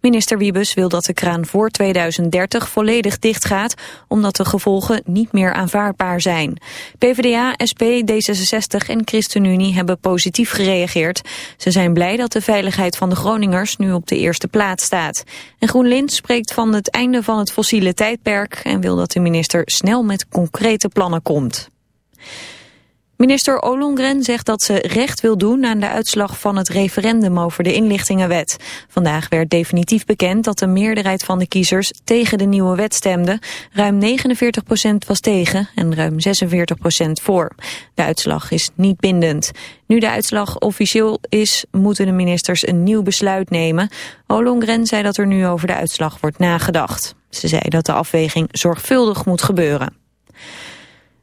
Minister Wiebes wil dat de kraan voor 2030 volledig dichtgaat, omdat de gevolgen niet meer aanvaardbaar zijn. PvdA, SP, D66 en ChristenUnie hebben positief gereageerd. Ze zijn blij dat de veiligheid van de Groningers nu op de eerste plaats staat. En GroenLinks spreekt van het einde van het fossiele tijdperk en wil dat de minister snel met concrete plannen komt. Minister Ollongren zegt dat ze recht wil doen aan de uitslag van het referendum over de inlichtingenwet. Vandaag werd definitief bekend dat de meerderheid van de kiezers tegen de nieuwe wet stemde. Ruim 49% was tegen en ruim 46% voor. De uitslag is niet bindend. Nu de uitslag officieel is, moeten de ministers een nieuw besluit nemen. Ollongren zei dat er nu over de uitslag wordt nagedacht. Ze zei dat de afweging zorgvuldig moet gebeuren.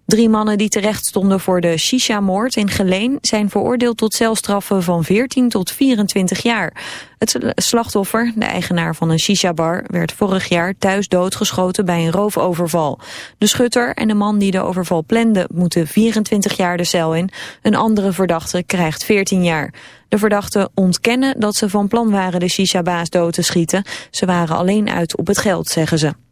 Drie mannen die terecht stonden voor de Shisha-moord in Geleen... zijn veroordeeld tot celstraffen van 14 tot 24 jaar. Het slachtoffer, de eigenaar van een Shisha-bar... werd vorig jaar thuis doodgeschoten bij een roofoverval. De schutter en de man die de overval plande... moeten 24 jaar de cel in. Een andere verdachte krijgt 14 jaar. De verdachten ontkennen dat ze van plan waren de Shisha-baas dood te schieten. Ze waren alleen uit op het geld, zeggen ze.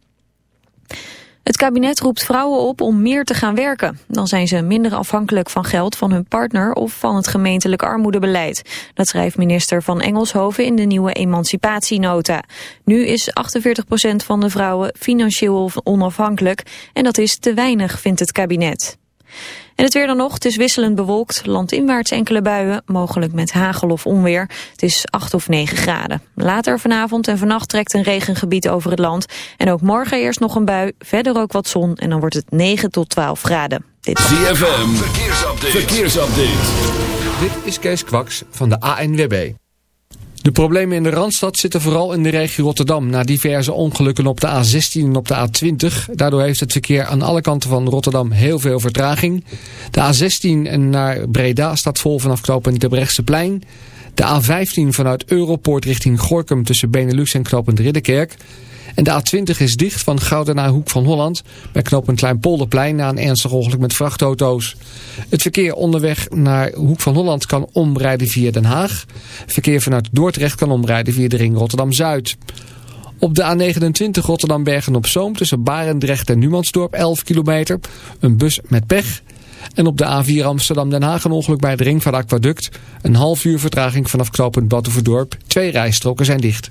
Het kabinet roept vrouwen op om meer te gaan werken. Dan zijn ze minder afhankelijk van geld van hun partner of van het gemeentelijk armoedebeleid. Dat schrijft minister van Engelshoven in de nieuwe emancipatienota. Nu is 48% van de vrouwen financieel onafhankelijk en dat is te weinig, vindt het kabinet. En het weer dan nog, het is wisselend bewolkt, landinwaarts enkele buien, mogelijk met hagel of onweer. Het is 8 of 9 graden. Later vanavond en vannacht trekt een regengebied over het land. En ook morgen eerst nog een bui, verder ook wat zon en dan wordt het 9 tot 12 graden. Dit ZFM, verkeersupdate. verkeersupdate. Dit is Kees Kwaks van de ANWB. De problemen in de Randstad zitten vooral in de regio Rotterdam... na diverse ongelukken op de A16 en op de A20. Daardoor heeft het verkeer aan alle kanten van Rotterdam heel veel vertraging. De A16 naar Breda staat vol vanaf knooppunt de plein. De A15 vanuit Europoort richting Gorkum tussen Benelux en knooppunt Ridderkerk... En de A20 is dicht van Gouden naar Hoek van Holland. Bij knooppunt Kleinpolderplein na een ernstig ongeluk met vrachtauto's. Het verkeer onderweg naar Hoek van Holland kan omrijden via Den Haag. Verkeer vanuit Dordrecht kan omrijden via de ring Rotterdam-Zuid. Op de A29 Rotterdam-Bergen-op-Zoom tussen Barendrecht en Numansdorp 11 kilometer. Een bus met pech. En op de A4 Amsterdam-Den Haag een ongeluk bij het ring van Aquaduct. Een half uur vertraging vanaf knooppunt Battenverdorp. Twee rijstroken zijn dicht.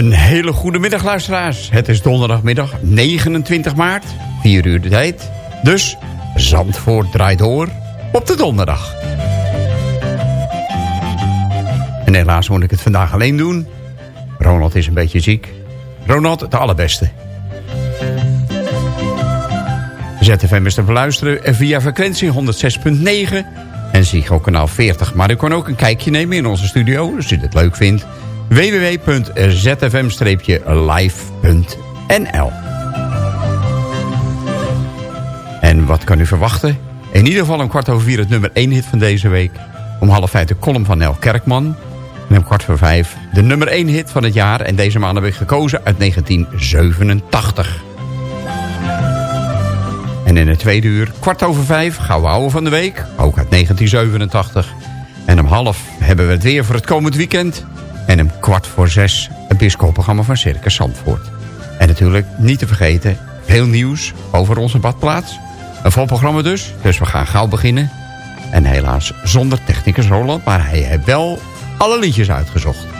Een hele goede middag, luisteraars. Het is donderdagmiddag 29 maart, 4 uur de tijd. Dus Zandvoort draait door op de donderdag. En helaas moet ik het vandaag alleen doen. Ronald is een beetje ziek. Ronald, het allerbeste. ZFM is te beluisteren via frequentie 106.9 en Ziggo kanaal 40. Maar u kan ook een kijkje nemen in onze studio, als u het leuk vindt www.zfm-live.nl En wat kan u verwachten? In ieder geval om kwart over vier het nummer 1 hit van deze week. Om half vijf de column van Nel Kerkman. En om kwart voor vijf de nummer 1 hit van het jaar. En deze maand heb ik gekozen uit 1987. En in het tweede uur, kwart over vijf, gaan we houden van de week. Ook uit 1987. En om half hebben we het weer voor het komend weekend. En om kwart voor zes het bisschopprogramma van Circus Zandvoort. En natuurlijk niet te vergeten, veel nieuws over onze badplaats. Een vol programma dus, dus we gaan gauw beginnen. En helaas zonder technicus Roland, maar hij heeft wel alle liedjes uitgezocht.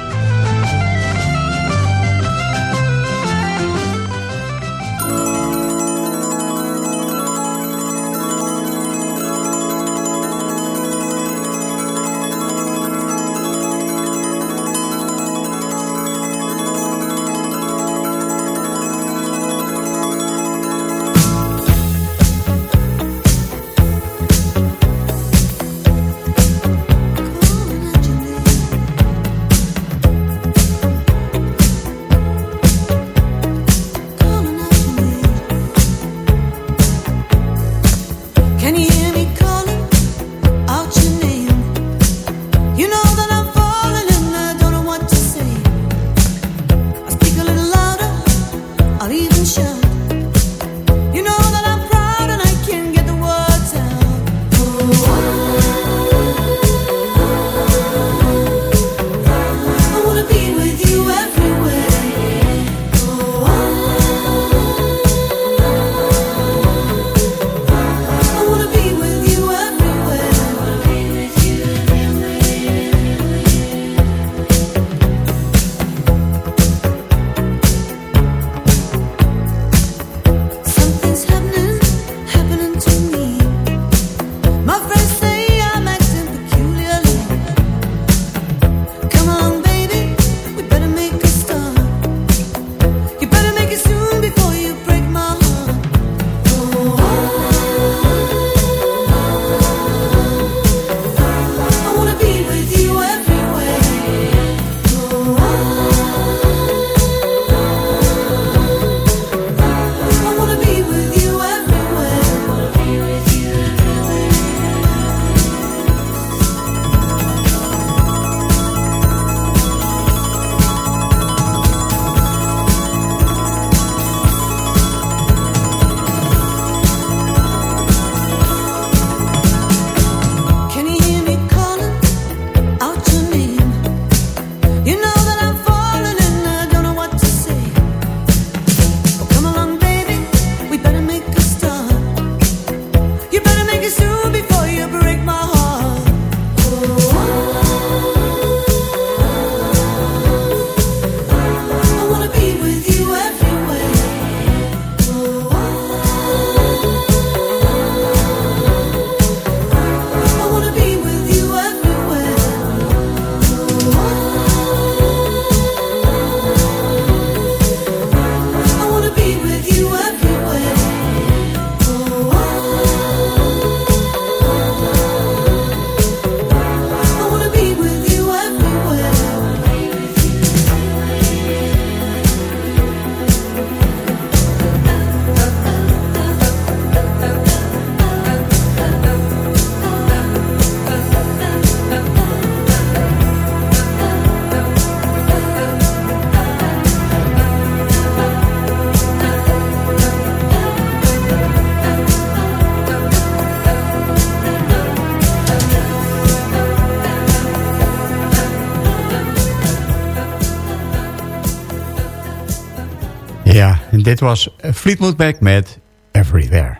Dit was Fleetwood Mac met Everywhere.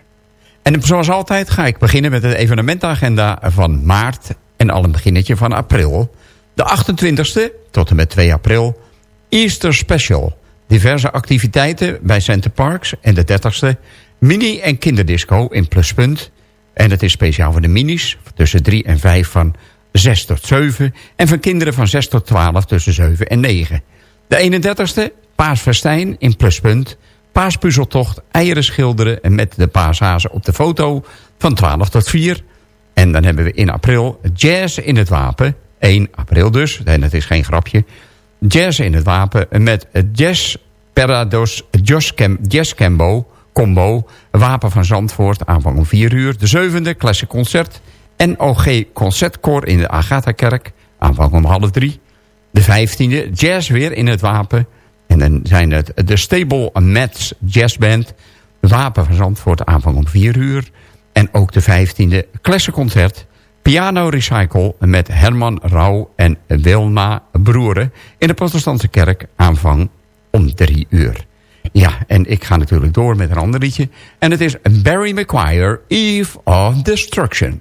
En zoals altijd ga ik beginnen met de evenementenagenda van maart... en al een beginnetje van april. De 28e tot en met 2 april, Easter Special. Diverse activiteiten bij Center Parks. En de 30e, mini- en kinderdisco in Pluspunt. En het is speciaal voor de minis, tussen 3 en 5 van 6 tot 7... en van kinderen van 6 tot 12 tussen 7 en 9. De 31ste, Paasfestijn in Pluspunt. Paaspuzzeltocht, eieren schilderen en met de paashazen op de foto van 12 tot 4. En dan hebben we in april Jazz in het Wapen. 1 april dus, en het is geen grapje. Jazz in het Wapen met Jazz Parados Jazz, Cam, Jazz Cambo, Combo. Wapen van Zandvoort, aanvang om 4 uur. De zevende, Classic Concert. NOG Concertkoor in de Agatha-kerk, aanvang om half 3. De 15e, jazz weer in het wapen. En dan zijn het de Stable Mets Jazz Band. Wapen van Zandvoort aanvang om 4 uur. En ook de 15e klassenconcert. Piano Recycle met Herman Rauw en Wilma Broeren. In de protestantse kerk aanvang om 3 uur. Ja, en ik ga natuurlijk door met een ander liedje. En het is Barry McGuire, Eve of Destruction.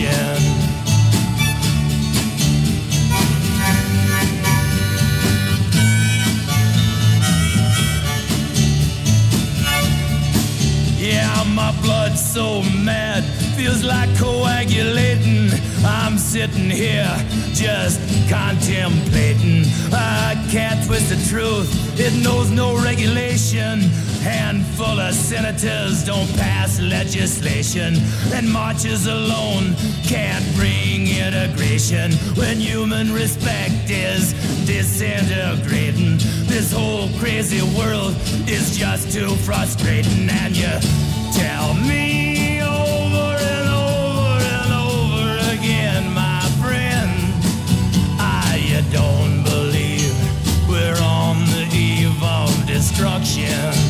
destruction. Yeah, my blood's so mad, feels like coagulating. I'm sitting here just contemplating. I can't twist the truth, it knows no regulation. Handful of senators don't pass legislation, and marches alone can't bring integration when human respect is disintegrating. This whole crazy world is just too frustrating, and you tell me over and over and over again, my friend, I you don't believe we're on the eve of destruction.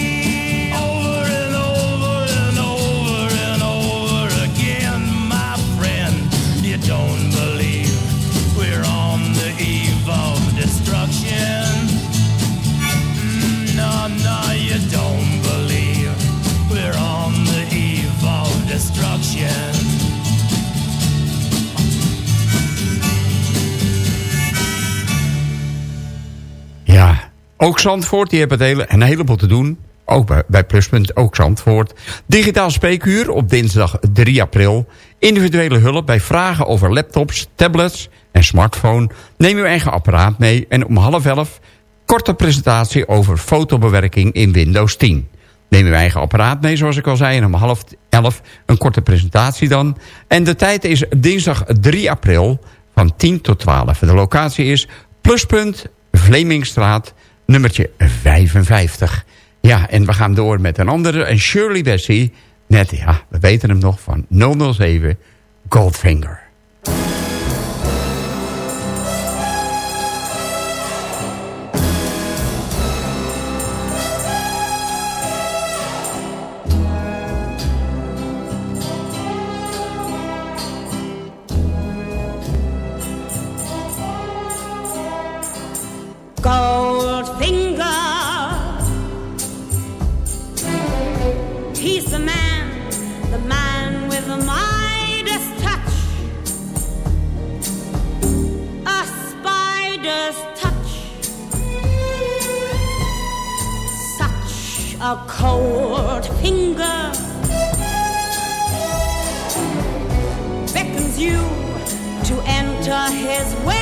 ook Zandvoort, die hebben het hele, een heleboel te doen. Ook bij, Pluspunt, ook Zandvoort. Digitaal spreekuur op dinsdag 3 april. Individuele hulp bij vragen over laptops, tablets en smartphone. Neem uw eigen apparaat mee. En om half elf korte presentatie over fotobewerking in Windows 10. Neem uw eigen apparaat mee, zoals ik al zei. En om half elf een korte presentatie dan. En de tijd is dinsdag 3 april van 10 tot 12. De locatie is Pluspunt Vlemingstraat, nummertje 55. Ja, en we gaan door met een andere, een Shirley Bessie. Net, ja, we weten hem nog van 007 Goldfinger. Goldfinger. a cold finger beckons you to enter his way.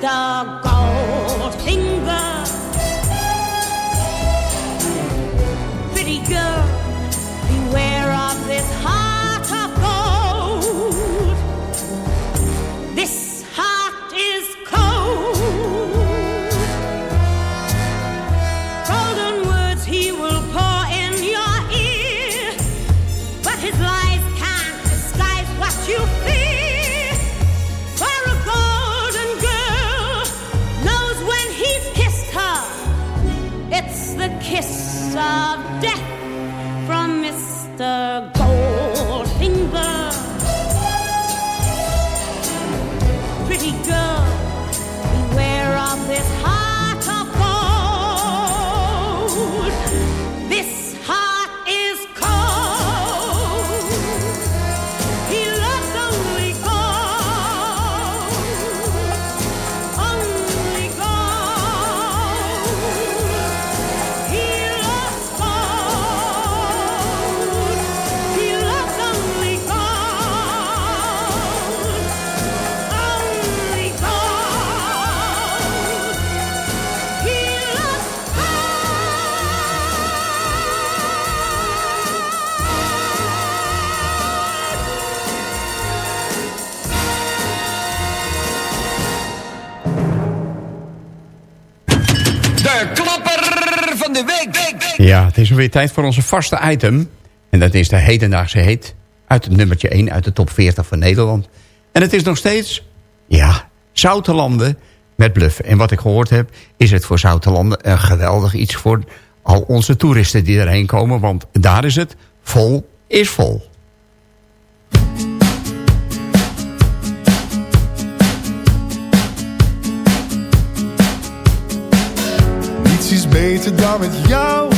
star Ja, het is weer tijd voor onze vaste item. En dat is de hedendaagse heet uit het nummertje 1 uit de top 40 van Nederland. En het is nog steeds, ja, Zoutelanden met bluffen. En wat ik gehoord heb, is het voor Zoutelanden een geweldig iets voor al onze toeristen die erheen komen. Want daar is het, vol is vol. Niets is beter dan met jou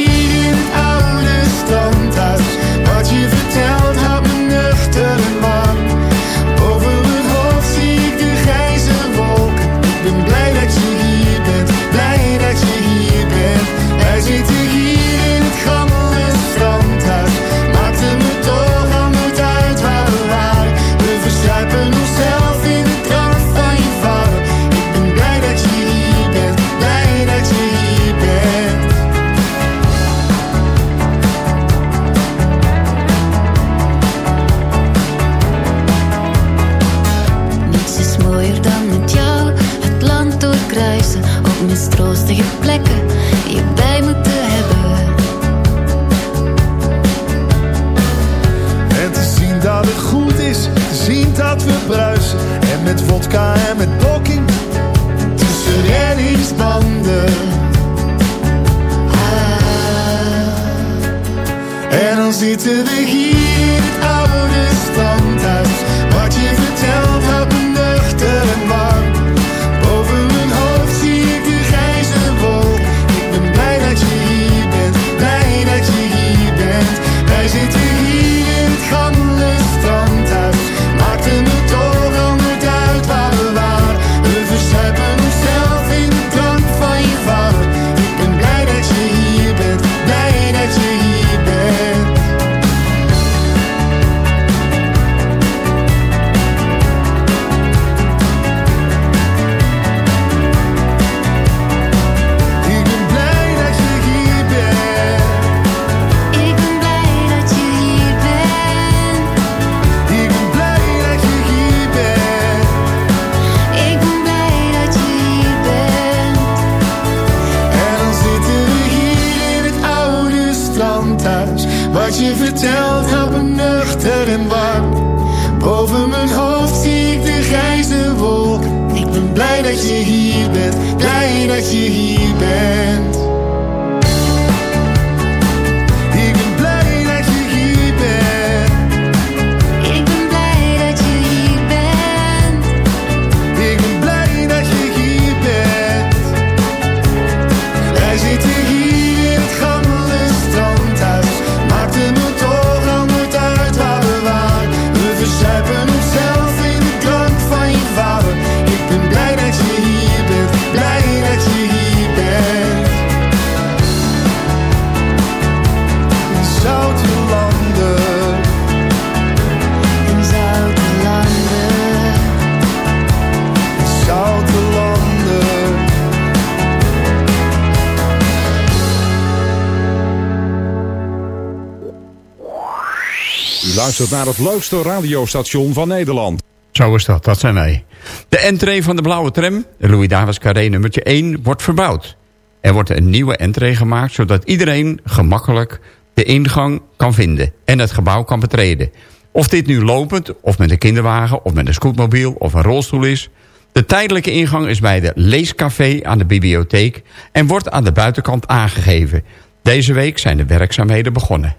Naar het leukste radiostation van Nederland. Zo is dat, dat zijn wij. De entree van de blauwe tram, de Louis Davids Carré nummertje 1, wordt verbouwd. Er wordt een nieuwe entree gemaakt, zodat iedereen gemakkelijk de ingang kan vinden en het gebouw kan betreden. Of dit nu lopend, of met een kinderwagen, of met een scootmobiel, of een rolstoel is. De tijdelijke ingang is bij de Leescafé aan de bibliotheek en wordt aan de buitenkant aangegeven. Deze week zijn de werkzaamheden begonnen.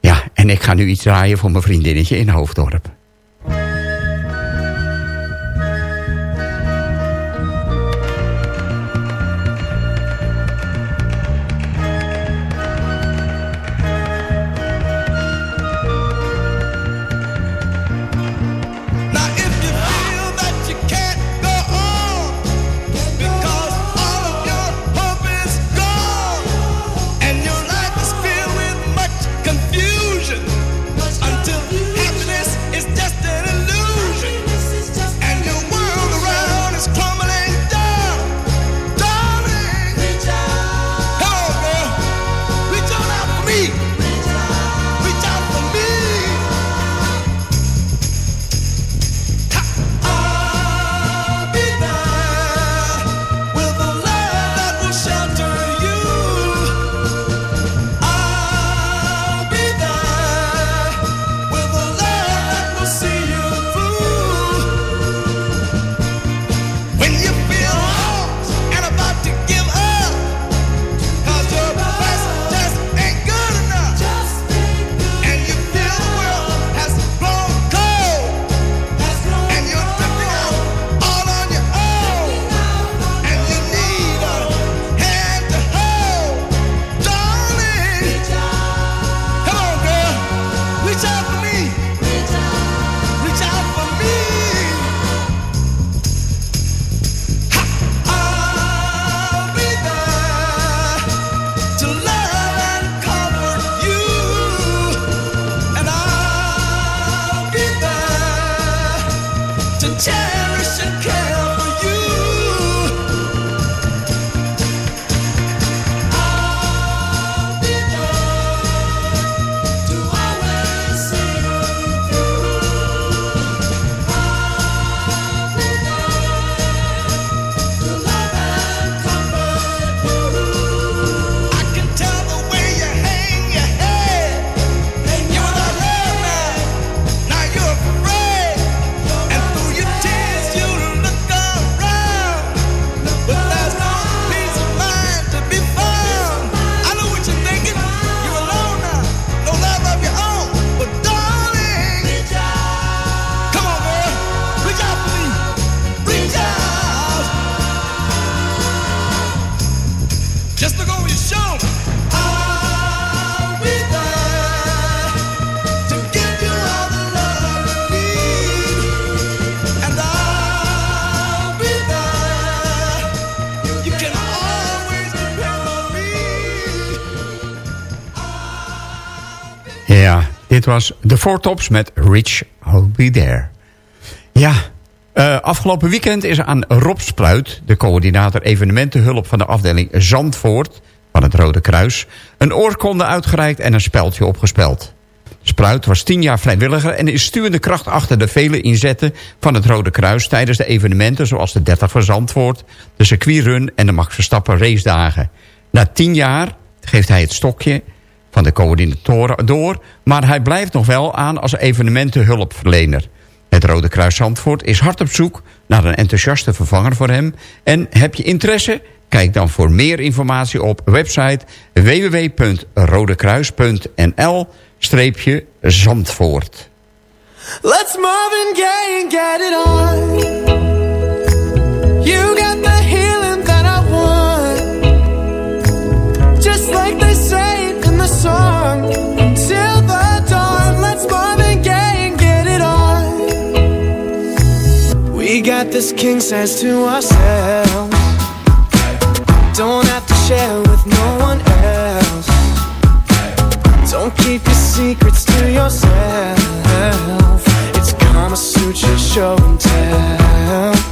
Ja, en ik ga nu iets draaien voor mijn vriendinnetje in Hoofddorp. Dit was de Four Tops met Rich I'll Be There. Ja, eh, afgelopen weekend is aan Rob Spluit... de coördinator evenementenhulp van de afdeling Zandvoort... van het Rode Kruis... een oorkonde uitgereikt en een speldje opgespeld. Spruit was tien jaar vrijwilliger en is stuwende kracht achter de vele inzetten van het Rode Kruis tijdens de evenementen zoals de 30 van Zandvoort, de circuitrun en de Max Verstappen racedagen. Na tien jaar geeft hij het stokje van de coördinatoren door... maar hij blijft nog wel aan als evenementenhulpverlener. Het Rode Kruis Zandvoort is hard op zoek naar een enthousiaste vervanger voor hem. En heb je interesse? Kijk dan voor meer informatie op website www.rodekruis.nl-zandvoort. Let's Marvin Gaye and get it on. You got the got this king size to ourselves. Don't have to share with no one else. Don't keep your secrets to yourself. It's Kama Sutra show and tell.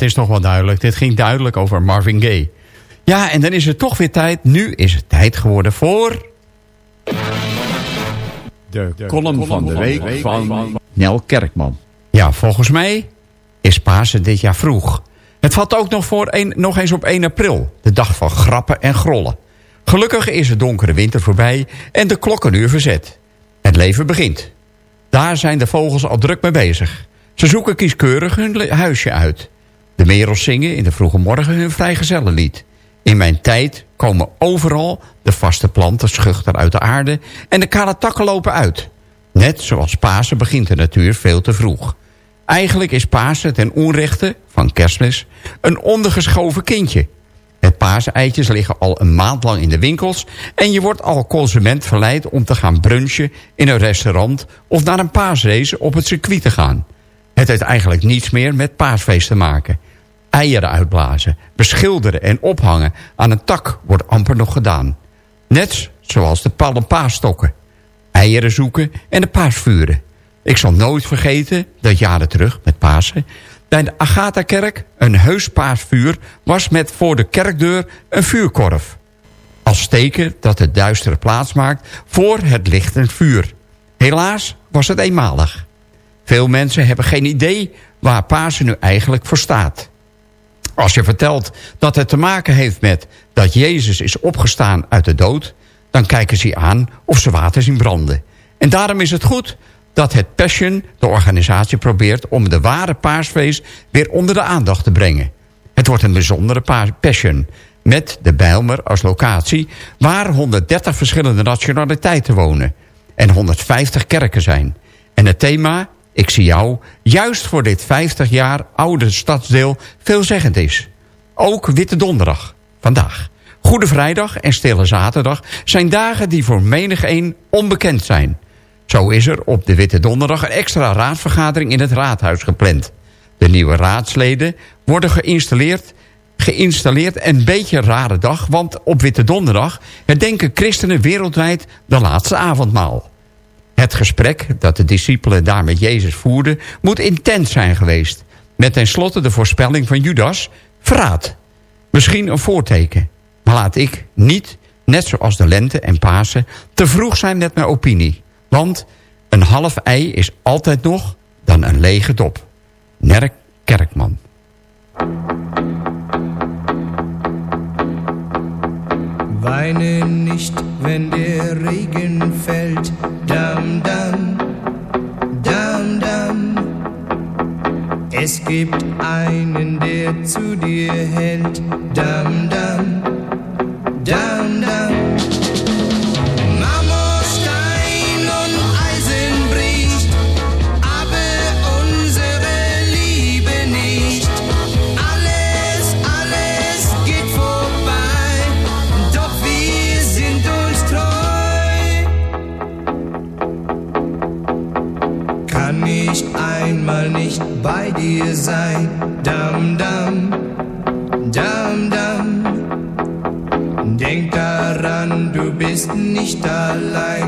Dat is toch wel duidelijk. Dit ging duidelijk over Marvin Gaye. Ja, en dan is het toch weer tijd. Nu is het tijd geworden voor... De column van de week van Nel Kerkman. Ja, volgens mij is Pasen dit jaar vroeg. Het valt ook nog, voor een, nog eens op 1 april. De dag van grappen en grollen. Gelukkig is de donkere winter voorbij en de klokkenuur verzet. Het leven begint. Daar zijn de vogels al druk mee bezig. Ze zoeken kieskeurig hun huisje uit. De merels zingen in de vroege morgen hun vrijgezellenlied. In mijn tijd komen overal de vaste planten schuchter uit de aarde... en de kale takken lopen uit. Net zoals Pasen begint de natuur veel te vroeg. Eigenlijk is Pasen ten onrechte van kerstmis een ondergeschoven kindje. Het paaseitjes liggen al een maand lang in de winkels... en je wordt al consument verleid om te gaan brunchen in een restaurant... of naar een paasrace op het circuit te gaan. Het heeft eigenlijk niets meer met paasfeest te maken. Eieren uitblazen, beschilderen en ophangen aan een tak wordt amper nog gedaan. Net zoals de pal-. Eieren zoeken en de paasvuren. Ik zal nooit vergeten dat jaren terug met Pasen... bij de Agatha-kerk een heus paasvuur was met voor de kerkdeur een vuurkorf. Als teken dat het duistere plaats maakt voor het lichtend vuur. Helaas was het eenmalig. Veel mensen hebben geen idee waar Pasen nu eigenlijk voor staat. Als je vertelt dat het te maken heeft met dat Jezus is opgestaan uit de dood... dan kijken ze aan of ze water zien branden. En daarom is het goed dat het Passion, de organisatie, probeert... om de ware paasfeest weer onder de aandacht te brengen. Het wordt een bijzondere pa- Passion met de Bijlmer als locatie... waar 130 verschillende nationaliteiten wonen en 150 kerken zijn. En het thema, ik zie jou, juist voor dit 50 jaar oude stadsdeel veelzeggend is. Ook Witte Donderdag, vandaag. Goede Vrijdag en Stille Zaterdag zijn dagen die voor menig een onbekend zijn. Zo is er op de Witte Donderdag een extra raadsvergadering in het raadhuis gepland. De nieuwe raadsleden worden geïnstalleerd geïnstalleerd. Een beetje rare dag, want op Witte Donderdag... herdenken christenen wereldwijd de laatste avondmaal. Het gesprek dat de discipelen daar met Jezus voerden... moet intens zijn geweest. Met tenslotte de voorspelling van Judas, verraad. Misschien een voorteken. Maar laat ik niet, net zoals de lente en Pasen... te vroeg zijn met mijn opinie. Want een half ei is altijd nog dan een lege dop. Nerk Kerkman. Weine nicht, wenn der Regen fällt. Dam, dam, dam, dam. Es gibt einen, der zu dir hält. Dam, dam, dam, dam. ihr seid dam dam dam dum. Denk daran, du bist nicht allein.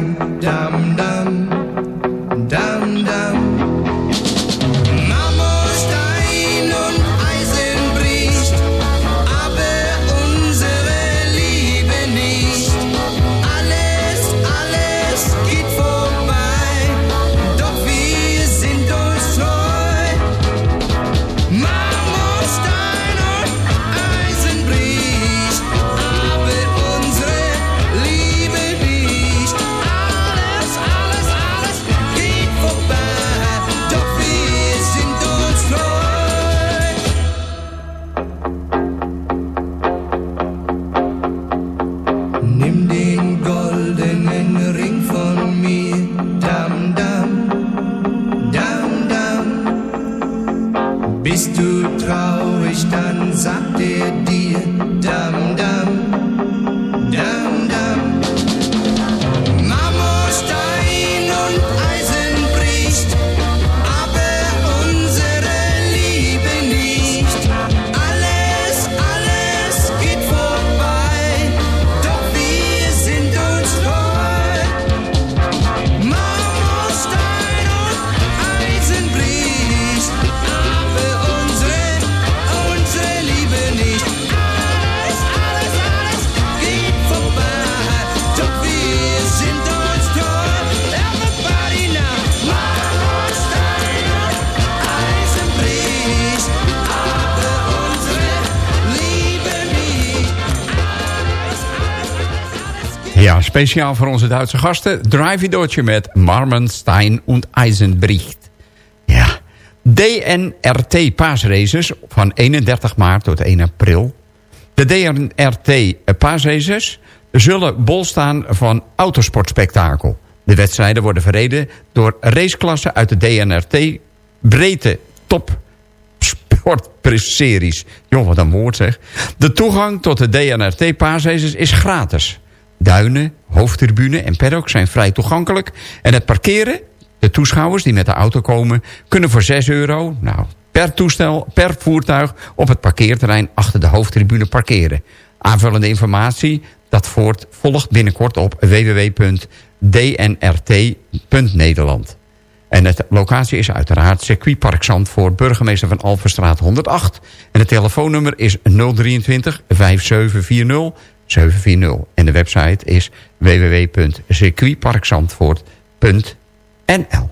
Speciaal voor onze Duitse gasten. Drive Deutsche met Marmenstein und Eisenbricht. Ja. DNRT paasraces van 31 maart tot 1 april. De DNRT paasraces zullen bol staan van autosportspektakel. De wedstrijden worden verreden door raceklassen uit de DNRT breedte top sportseries. Joh, wat een woord zeg. De toegang tot de DNRT paasraces is gratis. Duinen, hoofdtribune en paddock zijn vrij toegankelijk. En het parkeren, de toeschouwers die met de auto komen... kunnen voor 6 euro, nou, per toestel, per voertuig... op het parkeerterrein achter de hoofdtribune parkeren. Aanvullende informatie, dat voort, volgt binnenkort op www.dnrt.nederland. En de locatie is uiteraard circuitpark Zandvoort, burgemeester van Alverstraat 108. En het telefoonnummer is 023 5740 740. En de website is www.circuitparkzandvoort.nl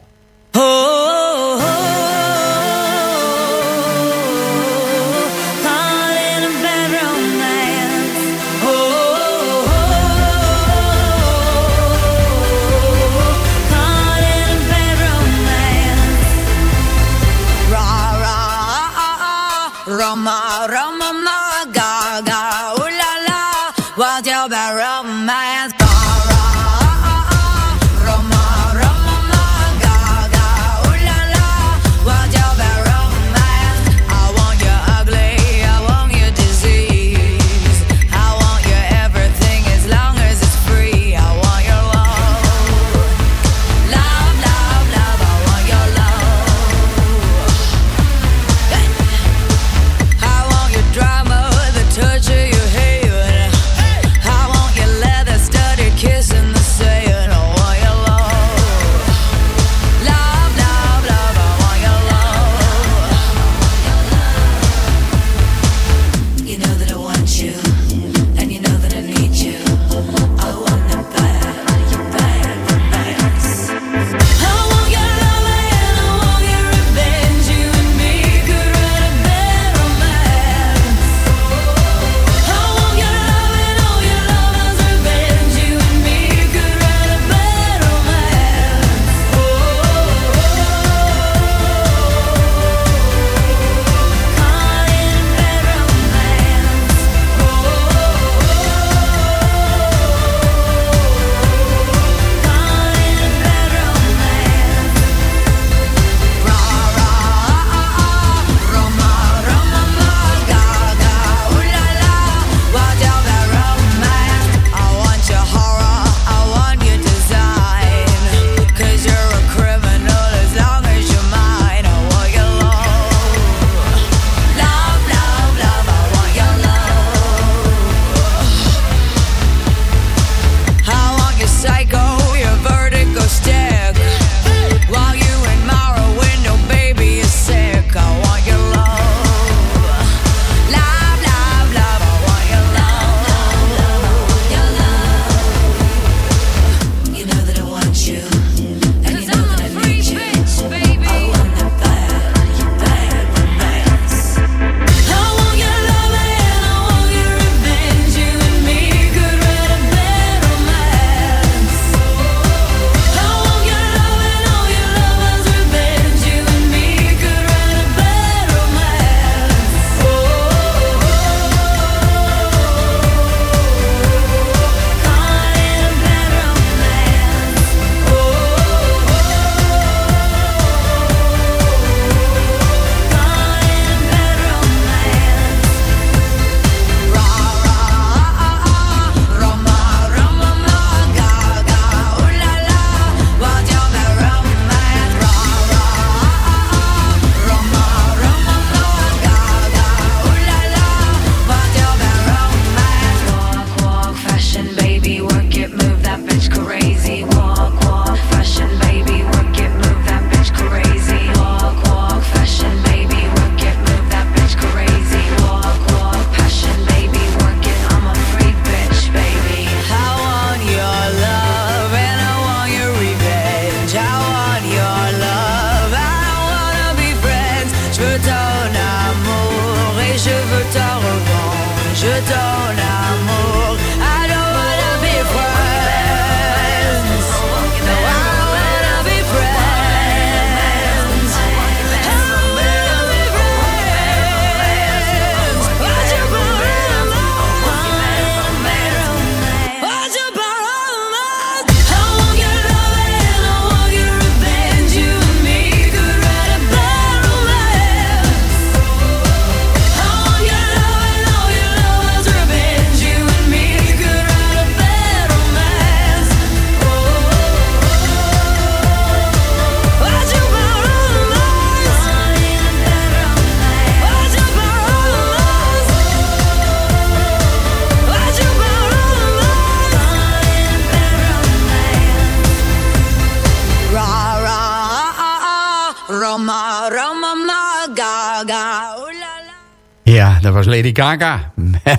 was Lady Gaga.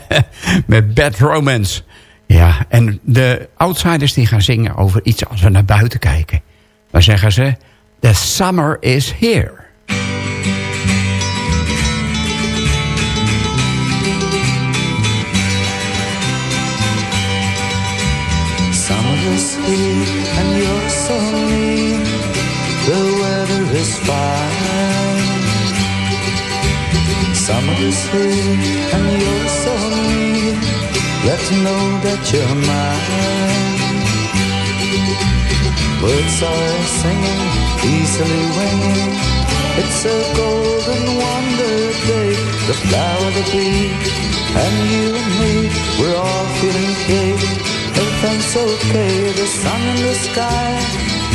Met Bad Romance. Ja, en de outsiders die gaan zingen over iets als we naar buiten kijken. Dan zeggen ze, the summer is here. Summer is and you're so near. Let me know that you're mine. Birds are singing, easily winging. It's a golden wonder day. The flower, the bee, and you and me, we're all feeling great. Everything's okay, the sun in the sky,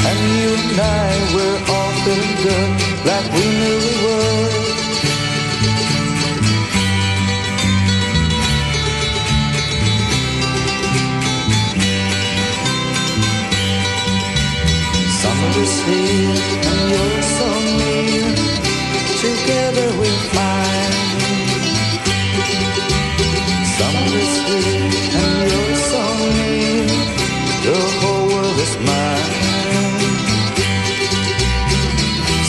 and you and I, we're all feeling good, like we knew we would. Is here and you're so near. Together fine. Summer is here and you're so near. The whole world is mine.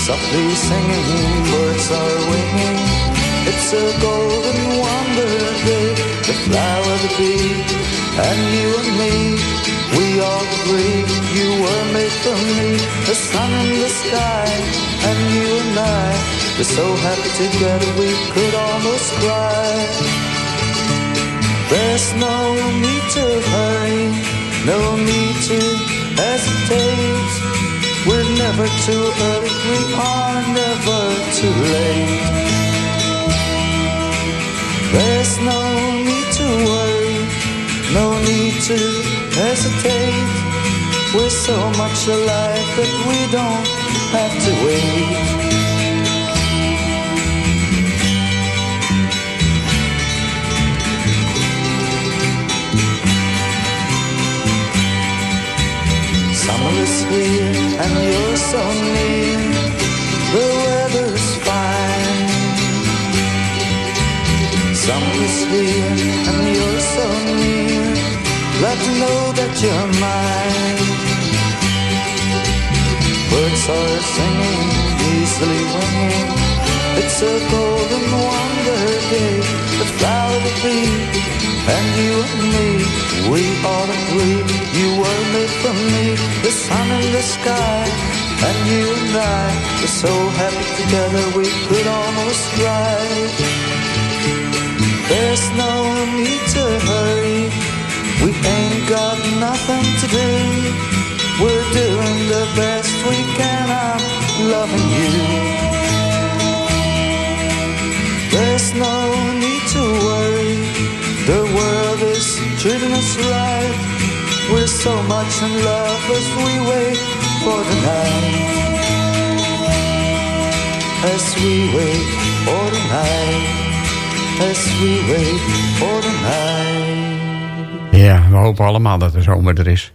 Softly singing, birds are winging. It's a golden We all agree you were made for me. The sun in the sky, and you and I. We're so happy together we could almost cry. There's no need to hurry, no need to hesitate. We're never too early, we are never too late. There's no need to worry, no need to hesitate. We're so much alike that we don't have to wait. Summer is here and you're so near. The weather's fine. Summer is here and you're. Let me know that you're mine. Birds are singing, easily winging. It's a golden wonder day. The flower, the bee, and you and me. We all agree you were made for me. The sun in the sky, and you and I. We're so happy together we could almost cry. There's no need to hurry. We ain't got nothing to do. We're doing the best we can. I'm loving you. There's no need to worry. The world is treating us right. We're so much in love as we wait for the night. As we wait for the night. As we wait for the night. Ja, we hopen allemaal dat de zomer er is.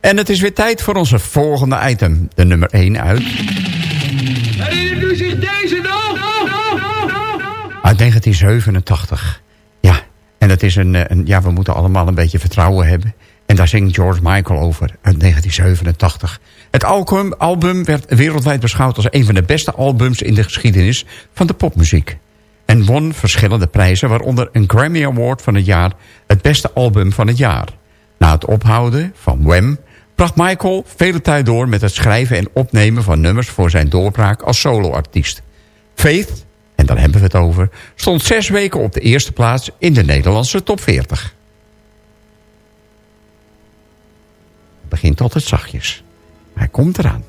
En het is weer tijd voor onze volgende item. De nummer 1 uit... Herinnert u zich deze nog? Uit 1987. Ja, en dat is een, eh, een... Ja, we moeten allemaal een beetje vertrouwen hebben. En daar zingt George Michael over. Uit 1987. Het album, album werd wereldwijd beschouwd als een van de beste albums... in de geschiedenis van de popmuziek. En won verschillende prijzen, waaronder een Grammy Award van het jaar... het beste album van het jaar. Na het ophouden van Wham bracht Michael vele tijd door... met het schrijven en opnemen van nummers voor zijn doorbraak als soloartiest. Faith, en daar hebben we het over... stond zes weken op de eerste plaats in de Nederlandse top 40. Het begint altijd zachtjes. Hij komt eraan.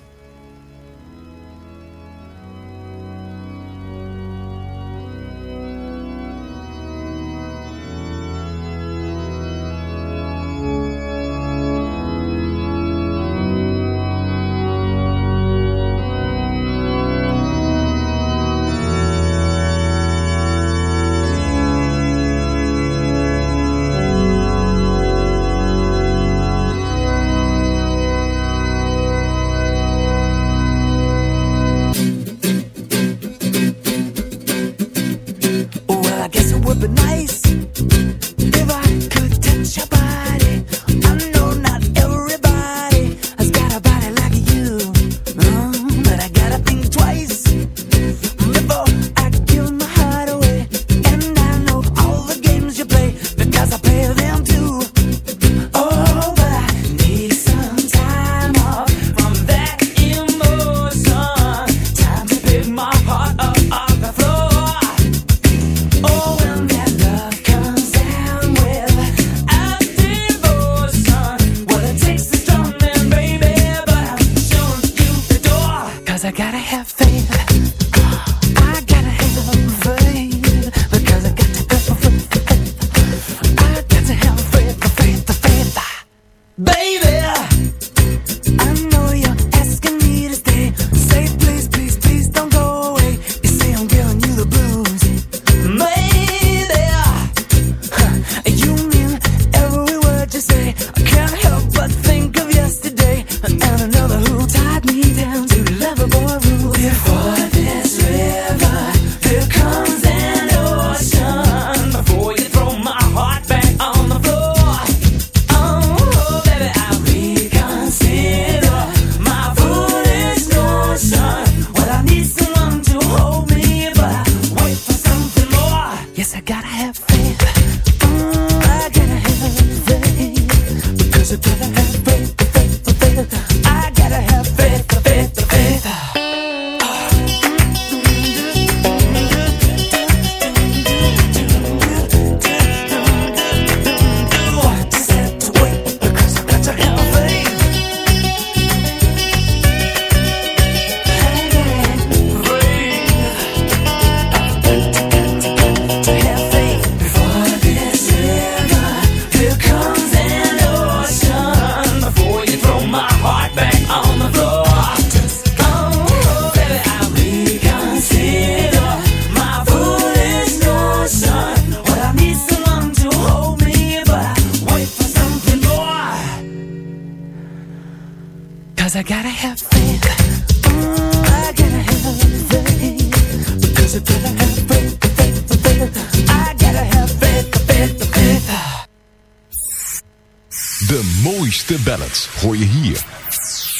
Ballads hoor je hier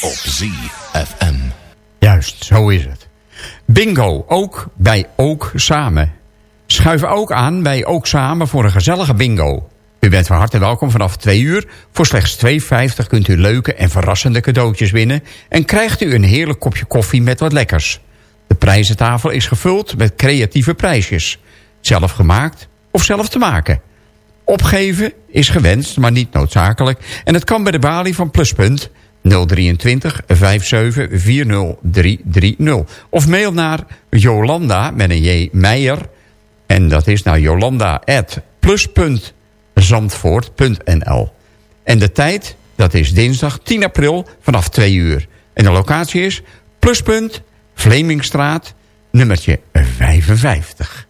op ZFM. Juist, zo is het. Bingo, ook bij Ook Samen. Schuif ook aan bij Ook Samen voor een gezellige bingo. U bent van harte welkom vanaf 2 uur. Voor slechts 2,50 kunt u leuke en verrassende cadeautjes winnen... en krijgt u een heerlijk kopje koffie met wat lekkers. De prijzentafel is gevuld met creatieve prijsjes. Zelf gemaakt of zelf te maken. Opgeven is gewenst, maar niet noodzakelijk. En het kan bij de balie van Pluspunt 023 57 40330. Of mail naar Jolanda met een J Meijer. En dat is naar jolanda at plus.zandvoort.nl. En de tijd, dat is dinsdag 10 april vanaf 2 uur. En de locatie is Pluspunt, Vlemingstraat, nummertje 55.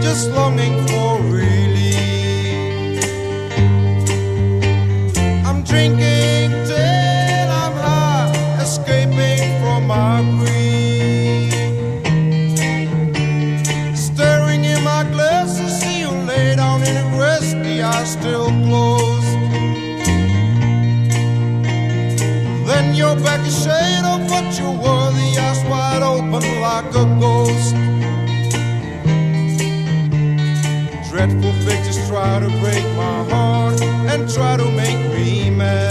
Just longing for relief. I'm drinking I'm high, escaping from my grief. Staring in my glass to see you in the still closed. Then back of what you the eyes wide open like a try to break my heart and try to make me mad.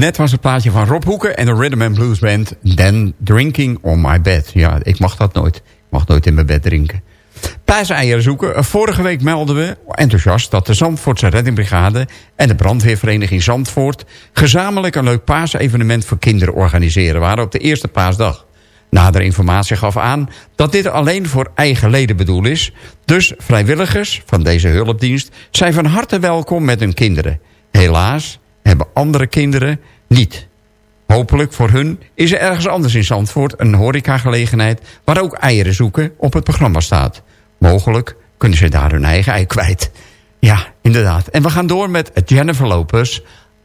Net was het plaatje van Rob Hoeken en de Rhythm and Blues Band... Then Drinking on My Bed. Ja, ik mag dat nooit. Ik mag nooit in mijn bed drinken. Paaseieren zoeken. Vorige week melden we enthousiast dat de Zandvoortse Reddingbrigade... en de brandweervereniging Zandvoort... gezamenlijk een leuk paasevenement voor kinderen organiseren waren op de eerste paasdag. Nader informatie gaf aan dat dit alleen voor eigen leden bedoeld is. Dus vrijwilligers van deze hulpdienst zijn van harte welkom met hun kinderen. Helaas hebben andere kinderen niet. Hopelijk voor hun is er ergens anders in Zandvoort een horecagelegenheid... waar ook eieren zoeken op het programma staat. Mogelijk kunnen ze daar hun eigen ei kwijt. Ja, inderdaad. En we gaan door met Jennifer Lopez.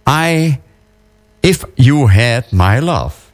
I, If You Had My Love.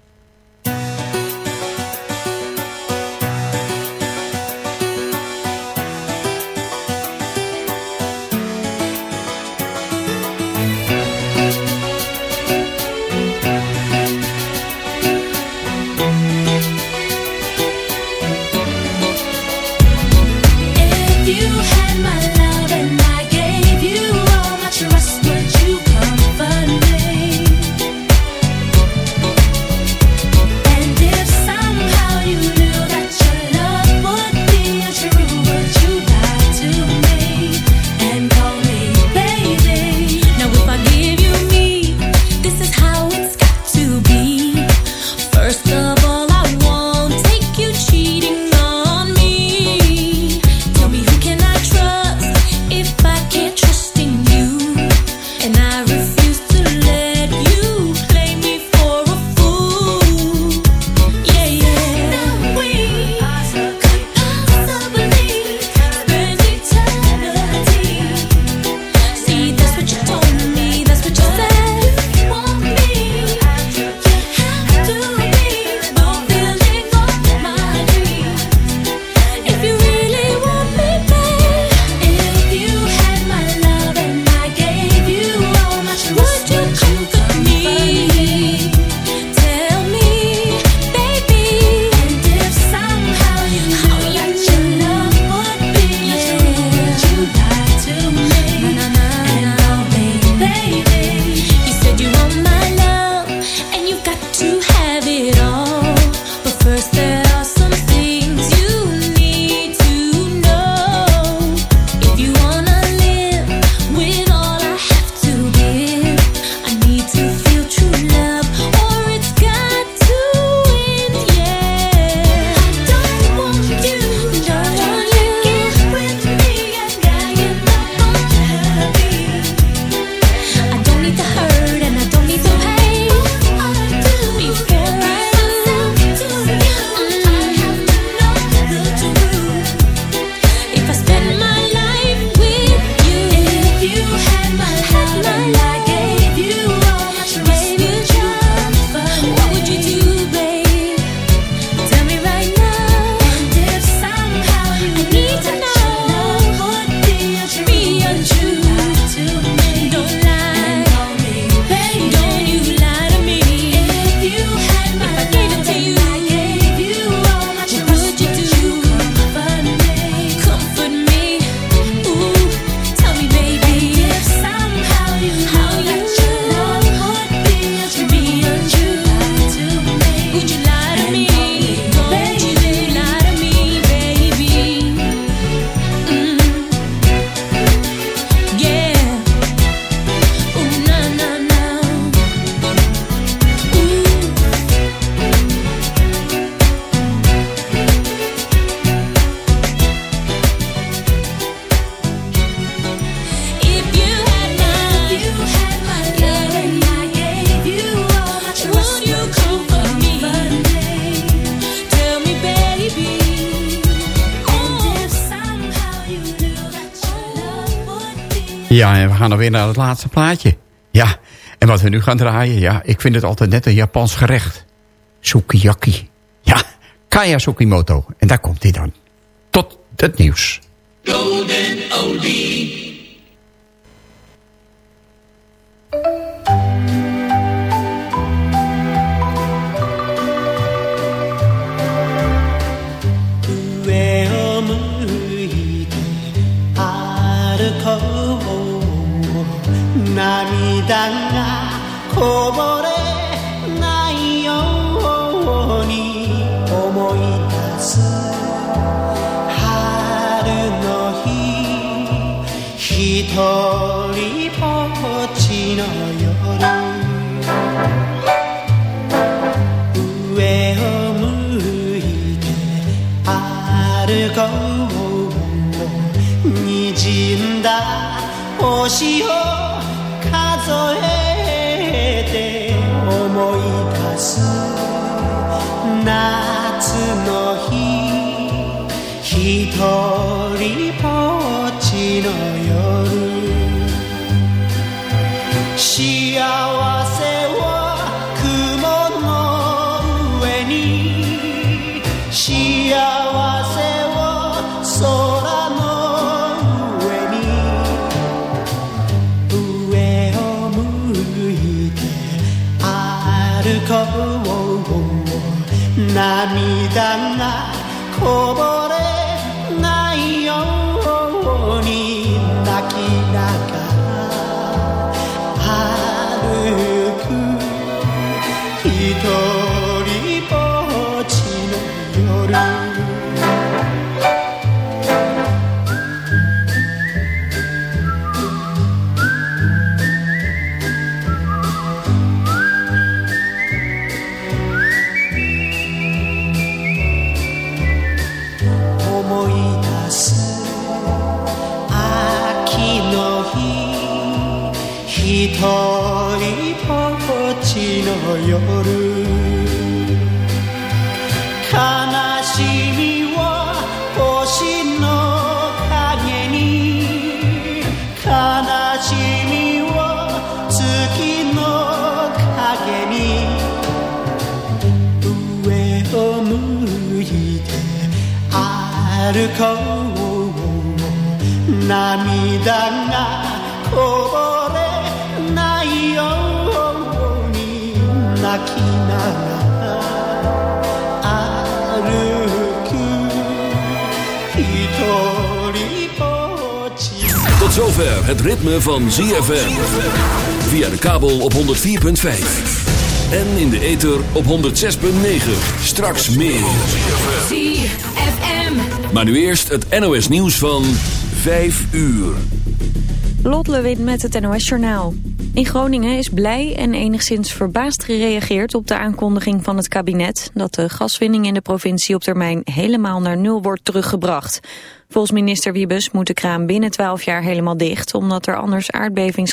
Ja, en we gaan dan weer naar het laatste plaatje. Ja, en wat we nu gaan draaien, ja, ik vind het altijd net een Japans gerecht. Sukiyaki. Ja, Kaya Sukimoto. En daar komt hij dan. Tot het nieuws. Golden oldie.「がこぼれないように思い出す」「春の日ひとりぼっちの夜」上を向いて歩こう。滲んだ星をえて思い出す夏の日 ventana zover het ritme van ZFM. Via de kabel op 104.5. En in de ether op 106.9. Straks meer. ZFM. Maar nu eerst het NOS nieuws van 5 uur. Lot Lewin met het NOS Journaal. In Groningen is blij en enigszins verbaasd gereageerd op de aankondiging van het kabinet... dat de gaswinning in de provincie op termijn helemaal naar nul wordt teruggebracht. Volgens minister Wiebes moet de kraan binnen 12 jaar helemaal dicht... omdat er anders aardbevingsgevaar